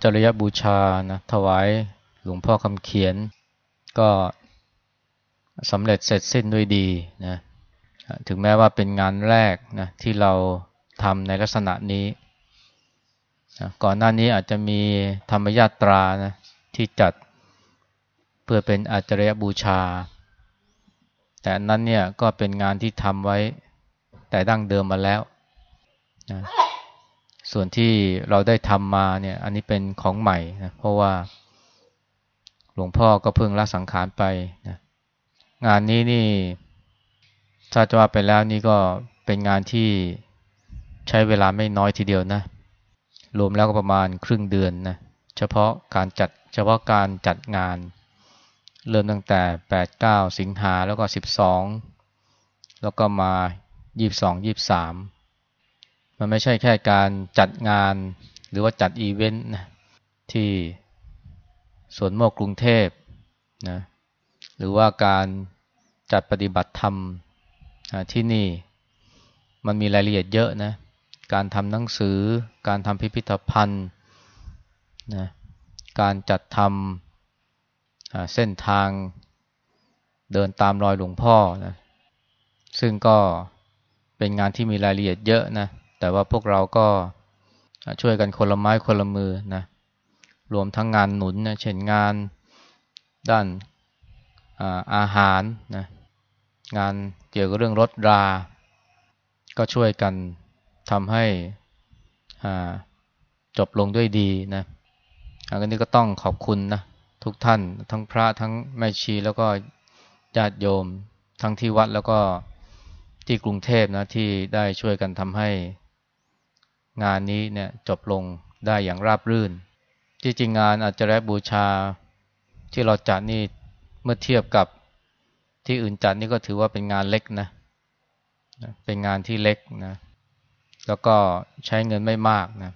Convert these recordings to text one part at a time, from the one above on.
งานอาจริยบูชานะถวายหลวงพ่อคำเขียน ก็สำเร็จเสร็จสิ้นด้วยดีนะถึงแม้ว่าเป็นงานแรกนะที่เราทำในลักษณะนี้นะก่อนหน้านี้อาจจะมีธรรมยาตรานะที่จัดเพื่อเป็นอาจริยบูชา แต่นั้นเนี่ยก็เป็นงานที่ทำไว้แต่ดั้งเดิมมาแล้วนะ ส่วนที่เราได้ทำมาเนี่ย อันนี้เป็นของใหม่นะเพราะว่า หลวงพ่อก็เพิ่งละสังขารไปนะงานนี้นี่ถ้าจะว่าไปแล้วนี่ก็เป็นงานที่ใช้เวลาไม่น้อยทีเดียวนะ รวมแล้วก็ประมาณครึ่งเดือนนะเฉพาะการจัดเฉพาะการจัดงาน เริ่มตั้งแต่ 8 9 สิงหาแล้วก็ 12 แล้วก็มา 22 23 มันไม่ใช่แค่การจัดงานหรือว่าจัดอีเวนต์นะที่สวนโมกกรุงเทพนะหรือว่าการจัดปฏิบัติธรรมที่นี่มันมีรายละเอียดเยอะนะการทำหนังสือ การทำพิพิธภัณฑ์นะการจัดทำเส้นทางเดินตามรอยหลวงพ่อนะซึ่งก็เป็นงานที่มีรายละเอียดเยอะนะ แต่ว่าพวกเราก็ช่วยกันคนละไม้คนละมือนะรวมทั้งงานหนุนนะเช่นงานด้านอาหารนะงานเกี่ยวกับเรื่องรถรา ก็ช่วยกันทำให้จบลงด้วยดีนะอันนี้ก็ต้องขอบคุณนะทุกท่านทั้งพระทั้งแม่ชีแล้วก็ญาติโยมทั้งที่วัดแล้วก็ที่กรุงเทพนะที่ได้ช่วยกันทำให้ งานนี้เนี่ยจบลงได้อย่างราบรื่น ที่จริงงานอาจารย์บูชาที่เราจัดนี่เมื่อเทียบกับที่อื่นจัดนี่ก็ถือว่าเป็นงานเล็กนะ เป็นงานที่เล็กนะ แล้วก็ใช้เงินไม่มากนะ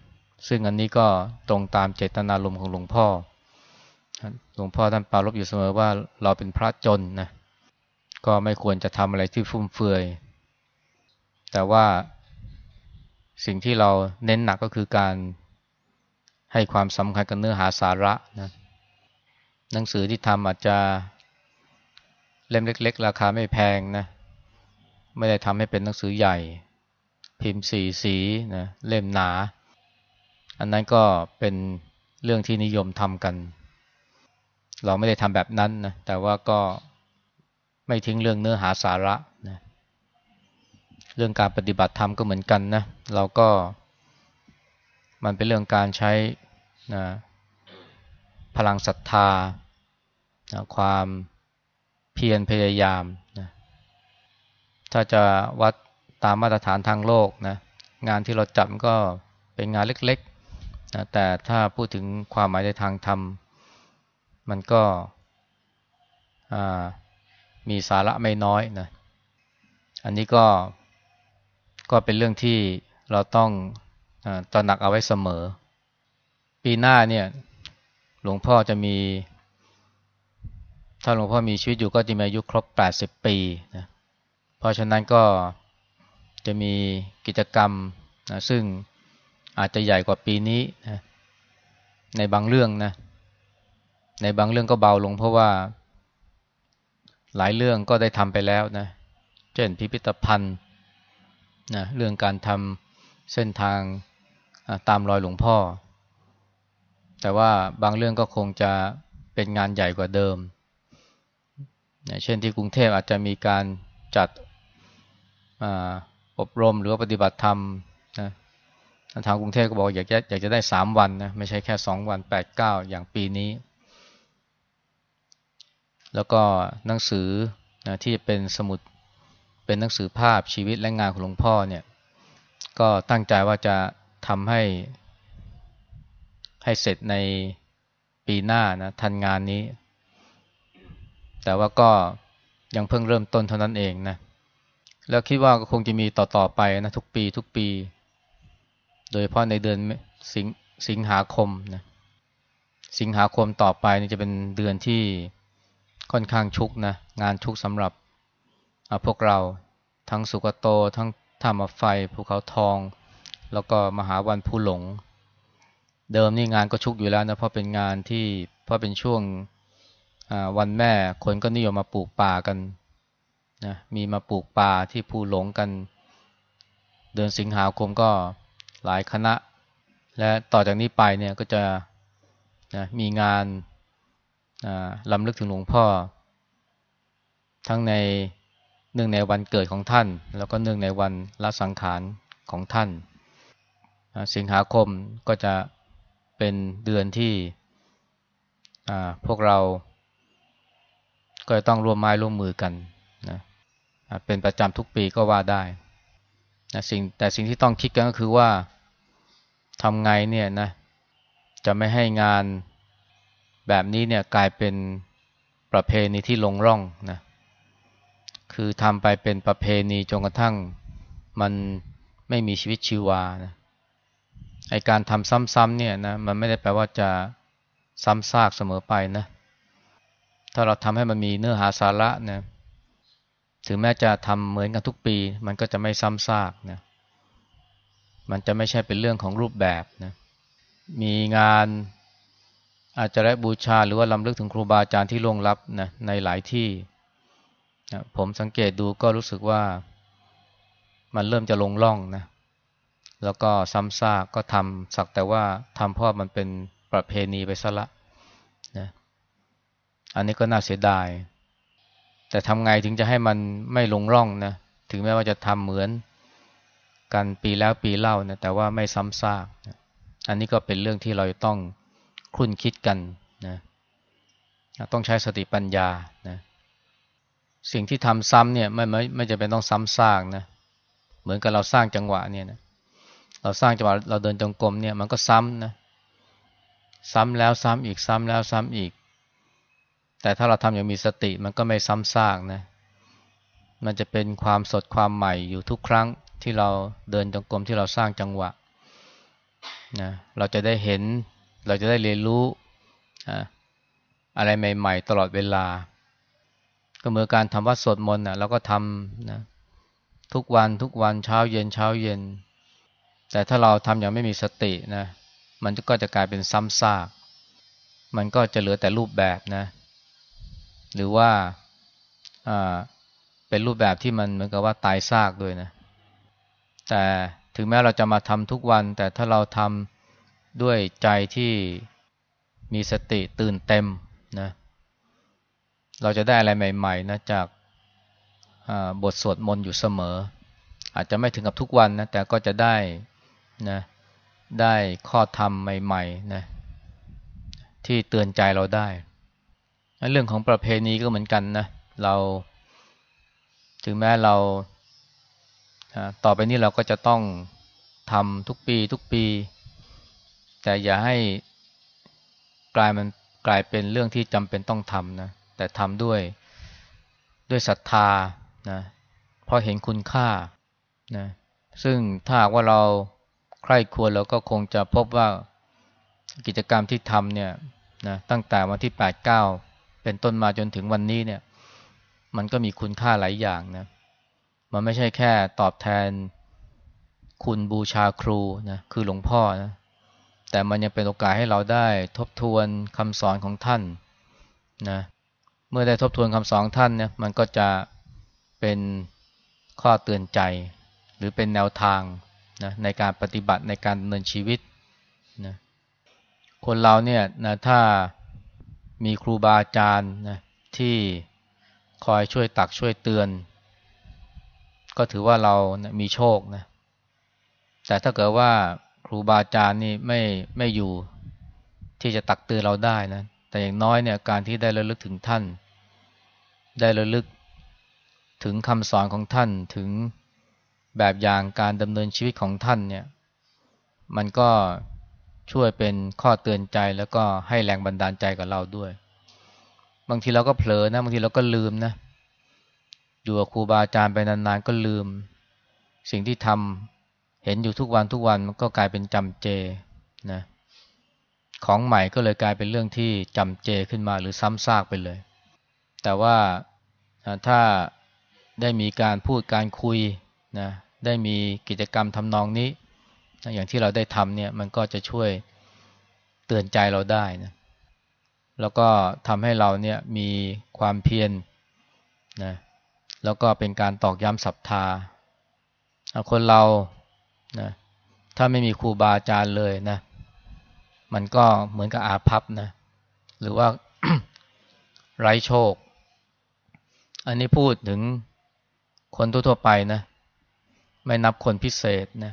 ซึ่งอันนี้ก็ตรงตามเจตนารมณ์ของหลวงพ่อ หลวงพ่อท่านปารบอยู่เสมอว่าเราเป็นพระจนนะ ก็ไม่ควรจะทำอะไรที่ฟุ่มเฟือย แต่ว่า สิ่งที่เราเน้นหนักก็คือการให้ความสำคัญกับเนื้อหาสาระนะหนังสือที่ทำอาจจะเล่มเล็ก ๆ ราคาไม่แพงนะไม่ได้ทำให้เป็นหนังสือใหญ่ พิมพ์สีสีนะเล่มหนา อันนั้นก็เป็นเรื่องที่นิยมทำกัน เราไม่ได้ทำแบบนั้นนะแต่ว่าก็ไม่ทิ้งเรื่องเนื้อหาสาระนะ เรื่องการปฏิบัติธรรมก็เหมือนกันนะ เราก็มันเป็นเรื่องการใช้นะพลังศรัทธานะความเพียรพยายามนะถ้าจะวัดตามมาตรฐานทางโลกนะงานที่เราจับก็เป็นงานเล็กๆนะแต่ถ้าพูดถึงความหมายในทางธรรม มันก็มีสาระไม่น้อยนะอันนี้ก็ ก็เป็นเรื่องที่เราต้องอตระหนักเอาไว้เสมอ ปีหน้าเนี่ย หลวงพ่อจะมี ถ้าหลวงพ่อมีชีวิตอยู่ก็จะมีอายุครบ 80 ปีนะเพราะฉะนั้นก็จะมีกิจกรรมนะซึ่งอาจจะใหญ่กว่าปีนี้นะในบางเรื่องนะ ในบางเรื่องก็เบาลงเพราะว่า หลายเรื่องก็ได้ทำไปแล้วนะ เช่นพิพิธภัณฑ์ นะเรื่องการทำเส้นทางตามรอยหลวงพ่อ แต่ว่าบางเรื่องก็คงจะเป็นงานใหญ่กว่าเดิมนะเช่นที่กรุงเทพอาจจะมีการจัดอบรมหรือว่าปฏิบัติธรรมนะทางกรุงเทพก็บอกอยากจะอยากจะได้สามวันนะไม่ใช่แค่สองวันแปดเก้าอย่างปีนี้ แล้วก็หนังสือนะที่เป็นสมุด เป็นหนังสือภาพชีวิตและงานของหลวงพ่อเนี่ย ก็ตั้งใจว่าจะทำให้ ให้เสร็จในปีหน้านะทันงานนี้ แต่ว่าก็ยังเพิ่งเริ่มต้นเท่านั้นเองนะแล้วคิดว่าก็คงจะมีต่อๆไปนะทุกปีทุกปี โดยเฉพาะในเดือนสิงสิงหาคมนะสิงหาคมต่อไปนี่จะเป็นเดือนที่ค่อนข้างชุกนะงานชุกสำหรับ พวกเราทั้งสุกโต ทั้งธรรมไฟภูเขาทอง แล้วก็มหาวันผู้หลง เดิมนี่งานก็ชุกอยู่แล้วนะเพราะเป็นงานที่เพราะเป็นช่วงวันแม่คนก็นิยมมาปลูกป่ากันนะมีมาปลูกป่าที่ภูหลงกัน เดือนสิงหาคมก็หลายคณะ และต่อจากนี้ไปเนี่ยก็จะนะมีงานลำลึกถึงหลวงพ่อ ทั้งใน เนื่องในวันเกิดของท่าน แล้วก็เนื่องในวันละสังขารของท่าน สิงหาคมก็จะเป็นเดือนที่พวกเราก็ต้องร่วมไม้ร่วมมือกันนะเป็นประจำทุกปีก็ว่าได้นะสิ่งแต่สิ่งที่ต้องคิดกันก็คือว่าทำไงเนี่ยนะจะไม่ให้งานแบบนี้เนี่ยกลายเป็นประเพณีที่ลงร่องนะ คือทำไปเป็นประเพณีจนกระทั่งมันไม่มีชีวิตชีวานะไอการทำซ้ำๆเนี่ยนะมันไม่ได้แปลว่าจะซ้ำซากเสมอไปนะ ถ้าเราทำให้มันมีเนื้อหาสาระนะถึงแม้จะทำเหมือนกันทุกปี มันก็จะไม่ซ้ำซากนะมันจะไม่ใช่เป็นเรื่องของรูปแบบนะมีงานอาจจะได้บูชาหรือว่าลำลึกถึงครูบาอาจารย์ที่ล่วงลับนะในหลายที่ ผมสังเกตดูก็รู้สึกว่ามันเริ่มจะลงล่องนะ แล้วก็ซ้ำซากก็ทำสักแต่ว่าทำเพราะมันเป็นประเพณีไปซะละนะอันนี้ก็น่าเสียดาย แต่ทำไงถึงจะให้มันไม่ลงร่องนะ ถึงแม้ว่าจะทำเหมือนกันปีแล้วปีเล่านะแต่ว่าไม่ซ้ำซากนะอันนี้ก็เป็นเรื่องที่เราต้องคุ้นคิดกันนะ ต้องใช้สติปัญญานะ สิ่งที่ทำซ้ำเนี่ยไม่ไม่ไม่จะเป็นต้องซ้ำซากนะเหมือนกับเราสร้างจังหวะเนี่ยนะเราสร้างจังหวะเราเดินจงกรมเนี่ยมันก็ซ้ำนะซ้ำแล้วซ้ำอีกซ้ำแล้วซ้ำอีก แต่ถ้าเราทำอย่างมีสติมันก็ไม่ซ้ำซากนะมันจะเป็นความสดความใหม่อยู่ทุกครั้งที่เราเดินจงกรมที่เราสร้างจังหวะนะเราจะได้เห็นเราจะได้เรียนรู้อะไรใหม่ ๆ ตลอดเวลา ก็เหมือนการทำวัดสวดมนต์นะเราก็ทำนะทุกวันทุกวันเช้าเย็นเช้าเย็น แต่ถ้าเราทำอย่างไม่มีสตินะมันก็จะกลายเป็นซ้ำซาก มันก็จะเหลือแต่รูปแบบนะ หรือว่าเป็นรูปแบบที่มันเหมือนกับว่าตายซากด้วยนะ แต่ถึงแม้เราจะมาทำทุกวัน แต่ถ้าเราทำด้วยใจที่มีสติตื่นเต็มนะเเราจะได้อะไรใหม่ๆนะจากบทสวดมนต์อยู่เสมอ อาจจะไม่ถึงกับทุกวันนะแต่ก็จะได้นะได้ข้อธรรมใหม่ๆนะที่เตือนใจเราได้ เรื่องของประเพณีก็เหมือนกันนะเราถึงแม้เราต่อไปนี้เราก็จะต้องทำทุกปีทุกปี แต่อย่าให้กลายมันกลายเป็นเรื่องที่จำเป็นต้องทำนะ แต่ทำด้วยด้วยศรัทธานะเพราะเห็นคุณค่านะซึ่งถ้าว่าเราใคร่ควรเราก็คงจะพบว่ากิจกรรมที่ทำเนี่ยนะตั้งแต่วันที่ 8 9 เป็นต้นมาจนถึงวันนี้เนี่ย มันก็มีคุณค่าหลายอย่างนะมันไม่ใช่แค่ตอบแทนคุณบูชาครูนะคือหลวงพ่อนะแต่มันยังเป็นโอกาสให้เราได้ทบทวนคำสอนของท่านนะ มื่อได้ทบทวนคำสอนท่านเนี่ยมันก็จะเป็นข้อเตือนใจ หรือเป็นแนวทางนะในการปฏิบัติในการดำเนินชีวิตนะคนเราเนี่ยนะถ้ามีครูบาอาจารย์นะที่คอยช่วยตักช่วยเตือน ก็ถือว่าเรานะมีโชคนะแต่ถ้าเกิดว่าครูบาอาจารย์นี่ไม่ไม่อยู่ที่จะตักเตือนเราได้นะแต่อย่างน้อยเนี่ยการที่ได้ระลึกถึงท่าน ได้ระลึกถึงคำสอนของท่านถึงแบบอย่างการดำเนินชีวิตของท่านเนี่ย มันก็ช่วยเป็นข้อเตือนใจแล้วก็ให้แรงบันดาลใจกับเราด้วย บางทีเราก็เผลอนะบางทีเราก็ลืมนะอยู่กับครูบาอาจารย์ไปนานๆก็ลืม สิ่งที่ทำเห็นอยู่ทุกวันทุกวันมันก็กลายเป็นจำเจนะของใหม่ก็เลยกลายเป็นเรื่องที่จำเจขึ้นมาหรือซ้ำซากไปเลย แต่ว่าถ้าได้มีการพูดการคุยนะได้มีกิจกรรมทำนองนี้นะอย่างที่เราได้ทำเนี่ยมันก็จะช่วยเตือนใจเราได้นะแล้วก็ทำให้เราเนี่ยมีความเพียรนะแล้วก็เป็นการตอกย้ำศรัทธาคนเรานะถ้าไม่มีครูบาอาจารย์เลยนะ มันก็เหมือนกับอาภัพนะ หรือว่าไร้โชค อันนี้พูดถึงคนทั่วไปนะ ไม่นับคนพิเศษนะ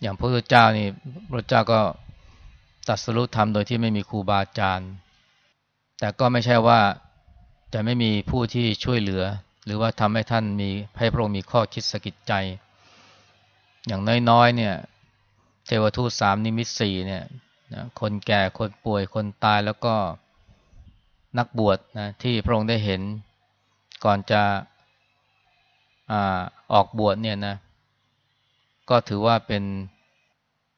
อย่างพระพุทธเจ้านี่พระเจ้าก็ตัดสรุปธรรมโดยที่ไม่มีครูบาอาจารย์ แต่ก็ไม่ใช่ว่าจะไม่มีผู้ที่ช่วยเหลือ หรือว่าทำให้ท่านมีให้พระองค์มีข้อคิดสกิดใจ อย่างน้อยๆเนี่ย เทวทูตสามนิมิตสี่เนี่ยนะคนแก่คนป่วยคนตายแล้วก็นักบวชนะที่พระองค์ได้เห็น ก่อนจะอออกบวชเนี่ยนะ ก็ถือว่าเป็น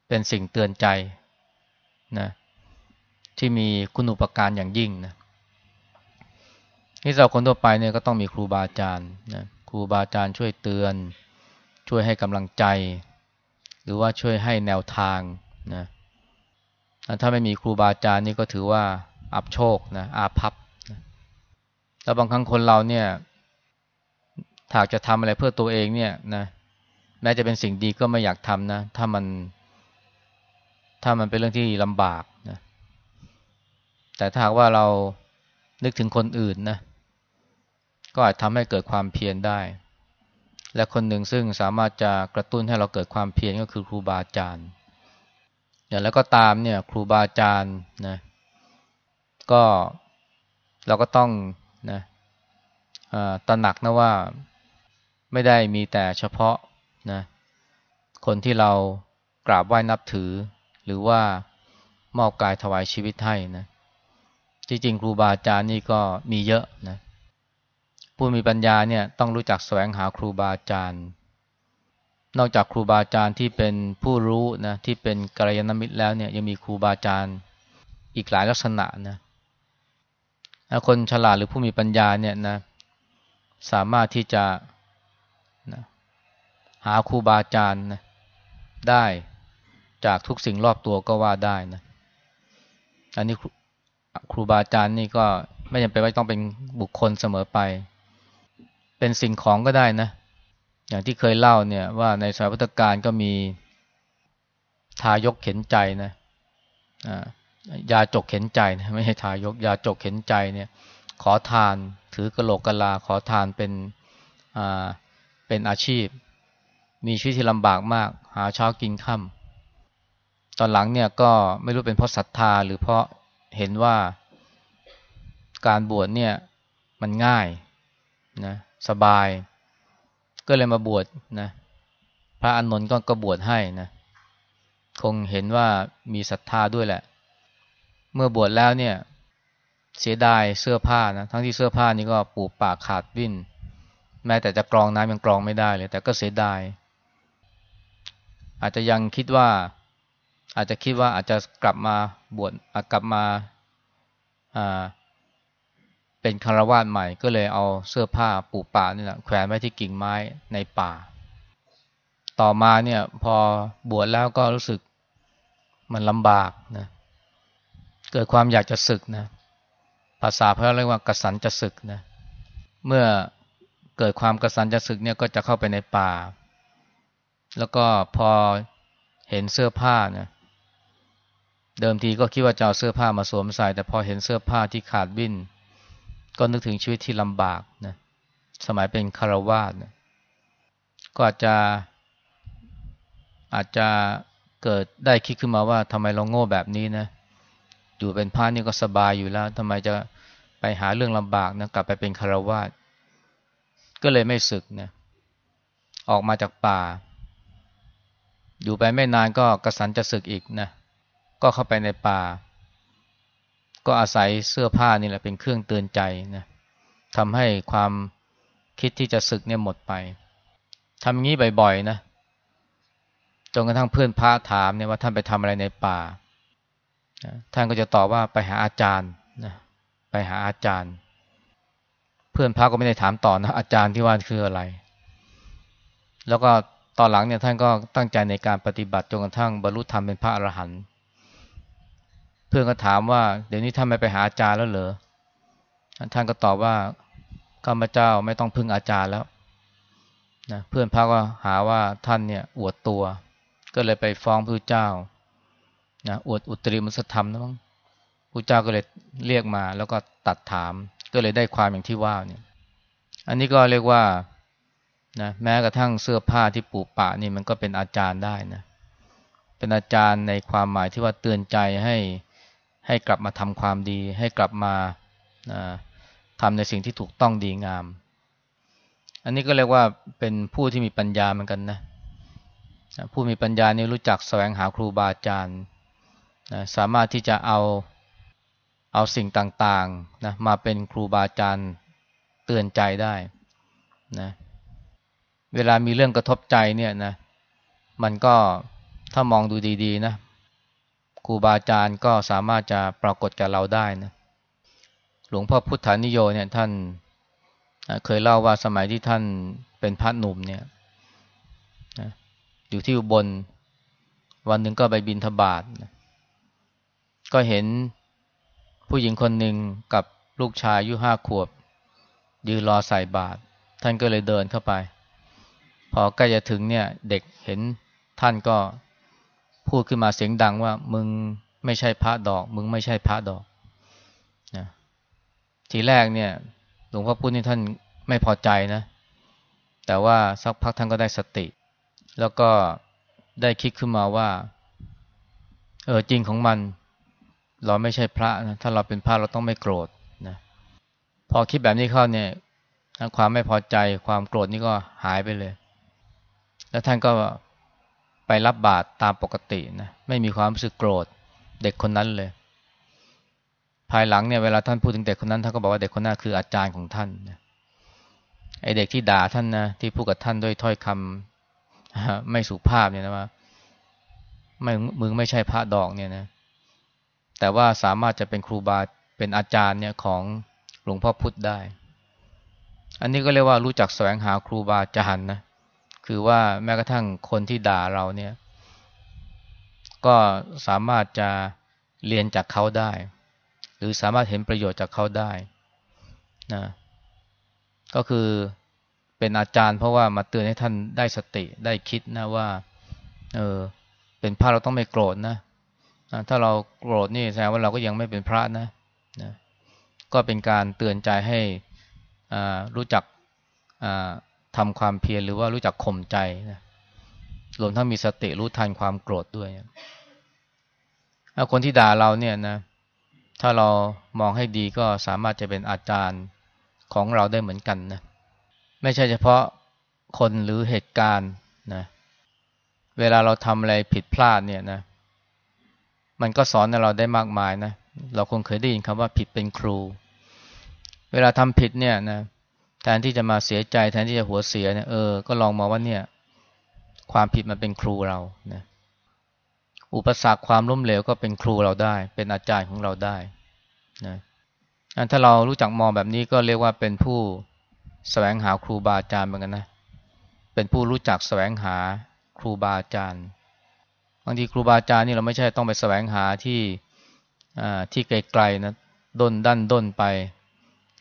เป็นสิ่งเตือนใจนะที่มีคุณอุปการอย่างยิ่งนะที่เราคนทั่วไปเนี่ยก็ต้องมีครูบาอาจารย์นะครูบาอาจารย์ช่วยเตือน ช่วยให้กำลังใจ หรือว่าช่วยให้แนวทางนะถ้าไม่มีครูบาอาจารย์นี่ก็ถือว่าอับโชคนะอาภัพ แล้วบางครั้งคนเราเนี่ยถ้าจะทำอะไรเพื่อตัวเองเนี่ยนะแม้จะเป็นสิ่งดีก็ไม่อยากทำนะ ถ้ามัน ถ้ามันเป็นเรื่องที่ลำบากนะแต่ถ้าหากว่าเรานึกถึงคนอื่นนะก็อาจทำให้เกิดความเพียรได้ และคนหนึ่งซึ่งสามารถจะกระตุ้นให้เราเกิดความเพียรก็คือครูบาอาจารย์อย่างแล้วก็ตามเนี่ย ครูบาอาจารย์นะก็เราก็ต้อง นะตระหนักนะว่าไม่ได้มีแต่เฉพาะนะคนที่เรากราบไหว้นับถือ หรือว่ามอบกายถวายชีวิตให้นะจริงๆครูบาอาจารย์นี่ก็มีเยอะนะผู้มีปัญญาเนี่ยต้องรู้จักแสวงหาครูบาอาจารย์ นอกจากครูบาอาจารย์ที่เป็นผู้รู้นะที่เป็นกัลยาณมิตรแล้วเนี่ยยังมีครูบาอาจารย์อีกหลายลักษณะนะ คนฉลาดหรือผู้มีปัญญาเนี่ยนะสามารถที่จะนะหาครูบาอาจารย์นะได้จากทุกสิ่งรอบตัวก็ว่าได้นะอันนี้ครูบาอาจารย์นี่ก็ไม่จำเป็นว่าต้องเป็นบุคคลเสมอไป เป็นสิ่งของก็ได้นะ อย่างที่เคยเล่าเนี่ยว่าในสายพุทธการก็มีทายกเข็นใจนะ ยาจกเข็นใจนะไม่ใช่ทายกยาจกเข็นใจเนี่ย ขอทานถือกระโหลกกะลาขอทานเป็นอ่าเป็นอาชีพ มีชีวิตที่ลำบากมาก หาเช้ากินค่ำตอนหลังเนี่ยก็ไม่รู้เป็นเพราะศรัทธาหรือเพราะเห็นว่าการบวชเนี่ยมันง่ายนะสบาย ก็เลยมาบวชนะพระอานนท์ก็กบวชให้นะคงเห็นว่ามีศรัทธาด้วยแหละ เมื่อบวชแล้วเนี่ย เสียดายเสื้อผ้านะทั้งที่เสื้อผ้านี่ก็ปูปากขาดวิ่นแม้แต่จะกรองน้ำยังกรองไม่ได้เลย แต่ก็เสียดาย อาจจะยังคิดว่า อาจจะคิดว่าอาจจะกลับมาบวชกลับมาเป็นคารวาสใหม่ก็เลยเอาเสื้อผ้าปูป่านี่แหละแขวนไว้ที่กิ่งไม้ในป่า ต่อมาเนี่ย พอบวชแล้วก็รู้สึกมันลำบากนะ เกิดความอยากจะศึกนะภาษาพระเรียกว่ากระสันจะศึกนะเมื่อเกิดความกระสันจะศึกเนี่ยก็จะเข้าไปในป่า แล้วก็พอเห็นเสื้อผ้านี่ยเดิมทีก็คิดว่าจะเอาเสื้อผ้ามาสวมใส่ แต่พอเห็นเสื้อผ้าที่ขาดวิ่น ก็นึกถึงชีวิตที่ลำบากนะสมัยเป็นคารวาสนะก็อาจจะ อาจจะเกิดได้คิดขึ้นมาว่าทำไมเราโง่แบบนี้นะ อยู่เป็นพระนี่ก็สบายอยู่แล้วทำไมจะไปหาเรื่องลำบากนะกลับไปเป็นคารวาสก็เลยไม่ศึกนะออกมาจากป่า อยู่ไปไม่นานก็กระสันจะศึกอีกนะก็เข้าไปในป่า ก็อาศัยเสื้อผ้านี่แหละเป็นเครื่องเตือนใจนะทำให้ความคิดที่จะศึกเนี่ยหมดไปทำอย่างนี้บ่อยๆนะจนกระทั่งเพื่อนพระถามเนี่ยว่าท่านไปทำอะไรในป่า ท่านก็จะตอบว่าไปหาอาจารย์นะไปหาอาจารย์ เพื่อนพระก็ไม่ได้ถามต่อนะอาจารย์ที่ว่าคืออะไร แล้วก็ตอนหลังเนี่ยท่านก็ตั้งใจในการปฏิบัติจนกระทั่งบรรลุธรรมเป็นพระอรหันต์เพื่อนก็ถามว่า เดี๋ยวนี้ท่านไม่ไปหาอาจารย์แล้วเหรอท่านก็ตอบว่าข้าพเจ้าไม่ต้องพึ่งอาจารย์แล้วนะเพื่อนพระก็หาว่าท่านเนี่ยอวดตัว ก็เลยไปฟ้องพระเจ้า นะอวดอุตริมุสธรรมนะมั้งพระเจ้าก็เลยเรียกมา แล้วก็ตัดถาม ก็เลยได้ความอย่างที่ว่าเนี่ย อันนี้ก็เรียกว่านะแม้กระทั่งเสื้อผ้าที่ปูปะนี่มันก็เป็นอาจารย์ได้นะ เป็นอาจารย์ในความหมายที่ว่าเตือนใจให้ให้กลับมาทำความดี ให้กลับมาทำในสิ่งที่ถูกต้องดีงาม อันนี้ก็เรียกว่าเป็นผู้ที่มีปัญญาเหมือนกันนะ ผู้มีปัญญานี่รู้จักแสวงหาครูบาอาจารย์ นะสามารถที่จะเอาเอาสิ่งต่างๆนะมาเป็นครูบาอาจารย์เตือนใจได้นะเวลามีเรื่องกระทบใจเนี่ยนะมันก็ถ้ามองดูดีๆนะครูบาอาจารย์ก็สามารถจะปรากฏแกับเราได้นะหลวงพ่อพุทธานิโยเนี่ยท่านเคยเล่าว่าสมัยที่ท่านเป็นพระหนุ่มเนี่ยอยู่ที่อุบลวันหนึ่งก็ไปบินทบาท ก็เห็นผู้หญิงคนหนึ่งกับลูกชายอายุห้าขวบ ยืนรอใส่บาตรท่านก็เลยเดินเข้าไป พอใกล้จะถึงเนี่ยเด็กเห็นท่านก็พูดขึ้นมาเสียงดังว่า มึงไม่ใช่พระดอก มึงไม่ใช่พระดอกนะทีแรกเนี่ย หลวงพ่อพูดนี่ท่านไม่พอใจนะ แต่ว่าสักพักท่านก็ได้สติ แล้วก็ได้คิดขึ้นมาว่า เออจริงของมัน เราไม่ใช่พระนะถ้าเราเป็นพระเราต้องไม่โกรธนะพอคิดแบบนี้เข้าเนี่ยความไม่พอใจความโกรธนี่ก็หายไปเลย แล้วท่านก็ไปรับบาตรตามปกตินะไม่มีความรู้สึกโกรธเด็กคนนั้นเลย ภายหลังเนี่ยเวลาท่านพูดถึงเด็กคนนั้นท่านก็บอกว่าเด็กคนนั้นคืออาจารย์ของท่านนะไอเด็กที่ด่าท่านนะที่พูดกับท่านด้วยถ้อยคำไม่สุภาพเนี่ยนะว่าไม่มึงไม่ใช่พระดอกเนี่ยนะ แต่ว่าสามารถจะเป็นครูบาเป็นอาจารย์เนี่ยของหลวงพ่อพุธได้ อันนี้ก็เรียกว่ารู้จักแสวงหาครูบาอาจารย์นะ คือว่าแม้กระทั่งคนที่ด่าเราเนี่ย ก็สามารถจะเรียนจากเขาได้ หรือสามารถเห็นประโยชน์จากเขาได้นะก็คือเป็นอาจารย์เพราะว่ามาเตือนให้ท่านได้สติได้คิดนะว่า เออเป็นพระเราต้องไม่โกรธนะ ถ้าเราโกรธนี่แสดงว่าเราก็ยังไม่เป็นพระนะนะก็เป็นการเตือนใจให้รู้จักทำความเพียรหรือว่ารู้จักข่มใจนะรวมทั้งมีสติรู้ทันความโกรธด้วยคนที่ด่าเราเนี่ยนะ ถ้าเรามองให้ดีก็สามารถจะเป็นอาจารย์ของเราได้เหมือนกันนะ ไม่ใช่เฉพาะคนหรือเหตุการณ์นะ เวลาเราทำอะไรผิดพลาดเนี่ยนะ มันก็สอนเราได้มากมายนะ เราคงเคยได้ยินคำว่าผิดเป็นครู เวลาทำผิดเนี่ยนะแทนที่จะมาเสียใจแทนที่จะหัวเสียเนี่ยเออก็ลองมาว่าเนี่ย ความผิดมันเป็นครูเรานะอุปสรรคความล้มเหลวก็เป็นครูเราได้ เป็นอาจารย์ของเราได้นะถ้าเรารู้จักมองแบบนี้ก็เรียกว่าเป็นผู้แสวงหาครูบาอาจารย์เหมือนกันนะ เป็นผู้รู้จักแสวงหาครูบาอาจารย์ บางทีครูบาอาจารย์นี่เราไม่ใช่ต้องไปแสวงหาที่ที่ไกลๆนะด้นด้านด้นไป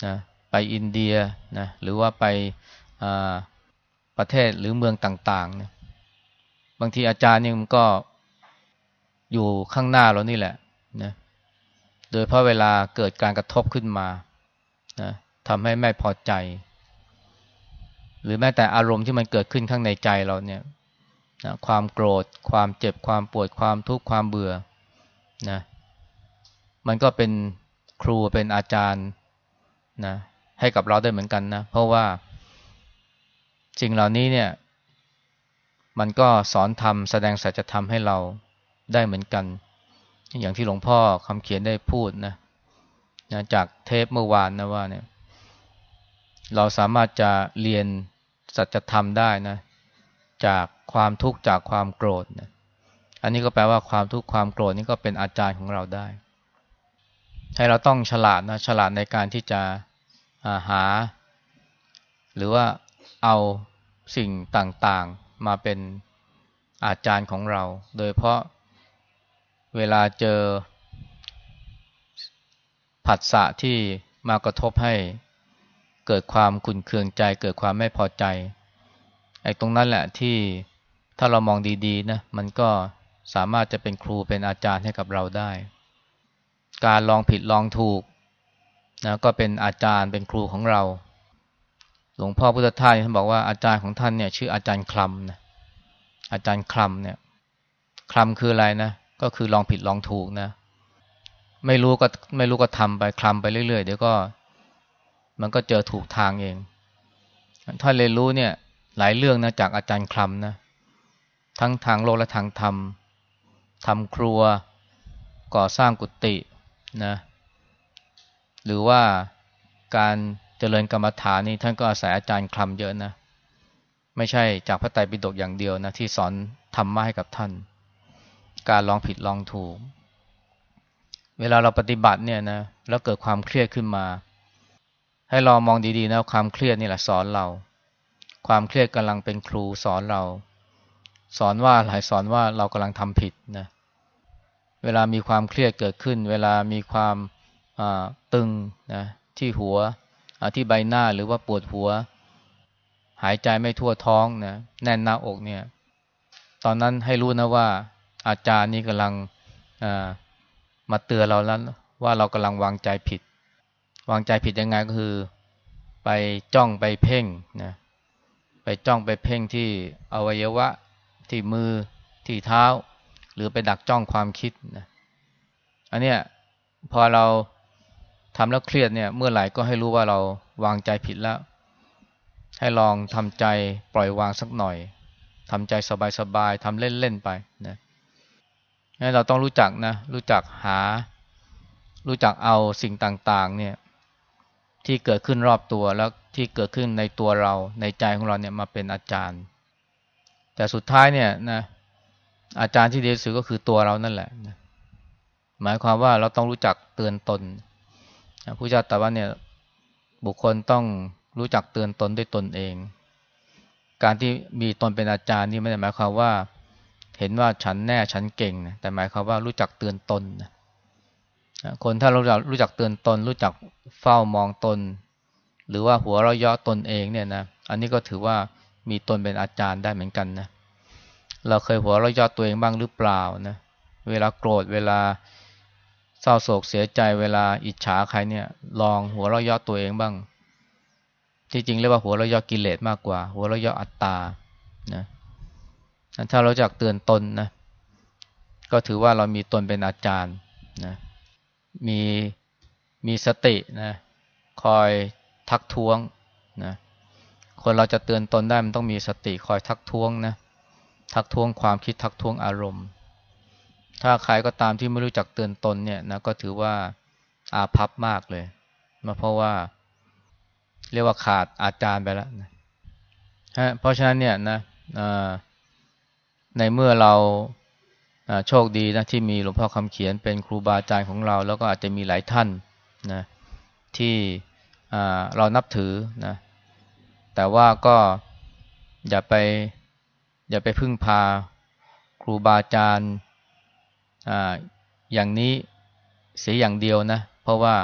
นะไปอินเดียนะหรือว่าไปประเทศหรือเมืองต่างๆนะบางทีอาจารย์นี่มันก็อยู่ข้างหน้าเรานี่แหละนะโดยเพราะเวลาเกิดการกระทบขึ้นมานะทำให้ไม่พอใจ หรือแม้แต่อารมณ์ที่มันเกิดขึ้นข้างในใจเราเนี่ย นะความโกรธ ความเจ็บความปวดความทุกข์ความเบื่อนะมันก็เป็นครูเป็นอาจารย์นะให้กับเราได้เหมือนกันนะ เพราะว่าสิ่งเหล่านี้เนี่ย มันก็สอนธรรมแสดงสัจธรรมให้เราได้เหมือนกัน อย่างที่หลวงพ่อคำเขียนได้พูดนะนะจากเทปเมื่อวานนะว่าเนี่ย เราสามารถจะเรียนสัจธรรมได้นะ จาก ความทุกข์จากความโกรธนะอันนี้ก็แปลว่าความทุกข์ความโกรธนี่ก็เป็นอาจารย์ของเราได้ ให้เราต้องฉลาดนะฉลาดในการที่จะหา หรือว่าเอาสิ่งต่างๆมาเป็นอาจารย์ของเรา โดยเพราะเวลาเจอผัสสะที่มากระทบให้เกิดความขุ่นเคืองใจ เกิดความไม่พอใจไอ้ตรงนั้นแหละที่ ถ้าเรามองดีๆนะมันก็สามารถจะเป็นครูเป็นอาจารย์ให้กับเราได้ การลองผิดลองถูกนะก็เป็นอาจารย์เป็นครูของเรา หลวงพ่อพุทธทาสท่านบอกว่าอาจารย์ของท่านเนี่ยชื่ออาจารย์คลำนะอาจารย์คลำเนี่ยคลำคืออะไรนะ ก็คือลองผิดลองถูกนะ ไม่รู้ก็ไม่รู้ก็ทำไปคลำไปเรื่อยๆเดี๋ยวก็ มันก็เจอถูกทางเอง ถ้าเรียนรู้เนี่ย หลายเรื่องนะจากอาจารย์คลำนะ ทั้งทางโลกและทางธรรมทำครัว ก่อสร้างกุฏินะหรือว่าการเจริญกรรมฐานนี่ท่านก็อาศัยอาจารย์คลำเยอะนะไม่ใช่จากพระไตรปิฎกอย่างเดียวนะที่สอนธรรมะให้กับท่าน การลองผิดลองถูก เวลาเราปฏิบัติเนี่ยนะแล้วเกิดความเครียดขึ้นมา ให้ลองมองดีๆนะความเครียดนี่แหละสอนเรา ความเครียดกำลังเป็นครูสอนเรา สอนว่าหลายสอนว่าเรากำลังทำผิดนะเวลามีความเครียดเกิดขึ้น เวลามีความตึงนะที่หัวที่ใบหน้าหรือว่าปวดหัว หายใจไม่ทั่วท้องนะแน่นหน้าอกเนี่ย ตอนนั้นให้รู้นะว่า อาจารย์นี่กำลังมาเตือนเราแล้วว่าเรากำลังวางใจผิด วางใจผิดยังไงก็คือ ไปจ้องไปเพ่งนะไปจ้องไปเพ่งที่อวัยวะ ที่มือที่เท้า หรือไปดักจ้องความคิดนะอันเนี้ยพอเราทำแล้วเครียดเนี่ย เมื่อไหร่ก็ให้รู้ว่าเราวางใจผิดแล้ว ให้ลองทำใจปล่อยวางสักหน่อยทำใจสบายๆทำเล่นๆไปนะให้เราต้องรู้จักนะ รู้จักหา รู้จักเอาสิ่งต่างๆ เนี่ย ที่เกิดขึ้นรอบตัวแล้วที่เกิดขึ้นในตัวเราในใจของเราเนี่ยมาเป็นอาจารย์ แต่สุดท้ายเนี่ยนะอาจารย์ที่ดีที่สุดก็คือตัวเรานั่นแหละนะหมายความว่าเราต้องรู้จักเตือนตนผู้เจ้าตรัสว่าเนี่ยบุคคลต้องรู้จักเตือนตนด้วยตนเอง การที่มีตนเป็นอาจารย์นี่ไม่ได้หมายความว่า เห็นว่าฉันแน่ฉันเก่งนะแต่หมายความว่ารู้จักเตือนตนนะคนถ้าเรู้จักรู้จักเตือนตน รู้จักเฝ้ามองตน หรือว่าหัวเราะยาะตนเองเนี่ยนะอันนี้ก็ถือว่า มีตนเป็นอาจารย์ได้เหมือนกันนะ เราเคยหัวเราะยาะตัวเองบ้างหรือเปล่านะ เวลาโกรธเวลาเศร้าโศกเสียใจเวลาอิจฉาใครเนี่ย ลองหัวเราะย่อตัวเองบ้างจริงๆเรียกว่าหัวเราะย่อกิเลสมากกว่า หัวเราะย่ออัตตานะถ้าเราจักเตือนตนนะ ก็ถือว่าเรามีตนเป็นอาจารย์นะมีมีสตินะ คอยทักท้วงนะ คนเราจะเตือนตนได้มันต้องมีสติคอยทักท้วงนะทักท้วงความคิดทักท้วงอารมณ์ ถ้าใครก็ตามที่ไม่รู้จักเตือนตนเนี่ยนะก็ถือว่าอาภัพมากเลยมาเพราะว่า เรียกว่าขาดอาจารย์ไปแล้วนะเพราะฉะนั้นเนี่ยนะในเมื่อเราโชคดีนะที่มีหลวงพ่อคำเขียนเป็นครูบาอาจารย์ของเรา แล้วก็อาจจะมีหลายท่านนะที่เรานับถือนะ แต่ว่าก็อย่าไป อย่าไปพึ่งพาครูบาอาจารย์อ่าอย่างนี้เสียอย่างเดียวนะ เพราะว่า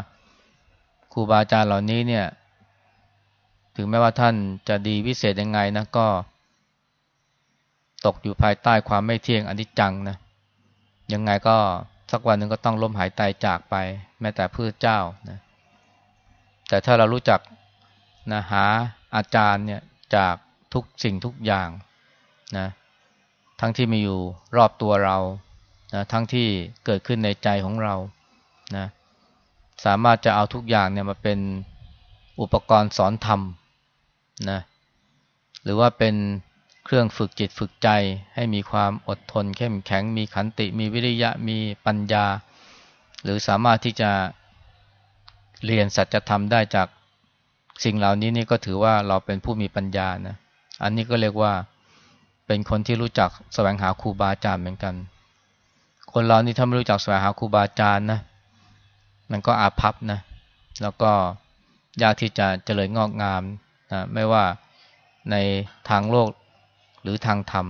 ครูบาอาจารย์เหล่านี้เนี่ย ถึงแม้ว่าท่านจะดีวิเศษยังไงนะก็ ตกอยู่ภายใต้ความไม่เที่ยงอนิจจังนะยังไงก็สักวันหนึ่งก็ต้องล้มหายตายจากไป แม้แต่พระเจ้านะแต่ถ้าเรารู้จักนะหา อาจารย์เนี่ยจากทุกสิ่งทุกอย่างนะทั้งที่มีอยู่รอบตัวเรานะทั้งที่เกิดขึ้นในใจของเรานะสามารถจะเอาทุกอย่างเนี่ยมาเป็นอุปกรณ์สอนธรรมนะหรือว่าเป็นเครื่องฝึกจิตฝึกใจให้มีความอดทน เข้มแข็งมีขันติ มีวิริยะมีปัญญา หรือสามารถที่จะเรียนสัจธรรมได้จาก สิ่งเหล่านี้นี่ก็ถือว่าเราเป็นผู้มีปัญญานะ อันนี้ก็เรียกว่าเป็นคนที่รู้จักแสวงหาครูบาอาจารย์เหมือนกัน คนเรานี่ถ้าไม่รู้จักแสวงหาครูบาอาจารย์นะ มันก็อาภัพนะ แล้วก็ยากที่จะเจริญงอกงามนะ ไม่ว่าในทางโลกหรือทางธรรม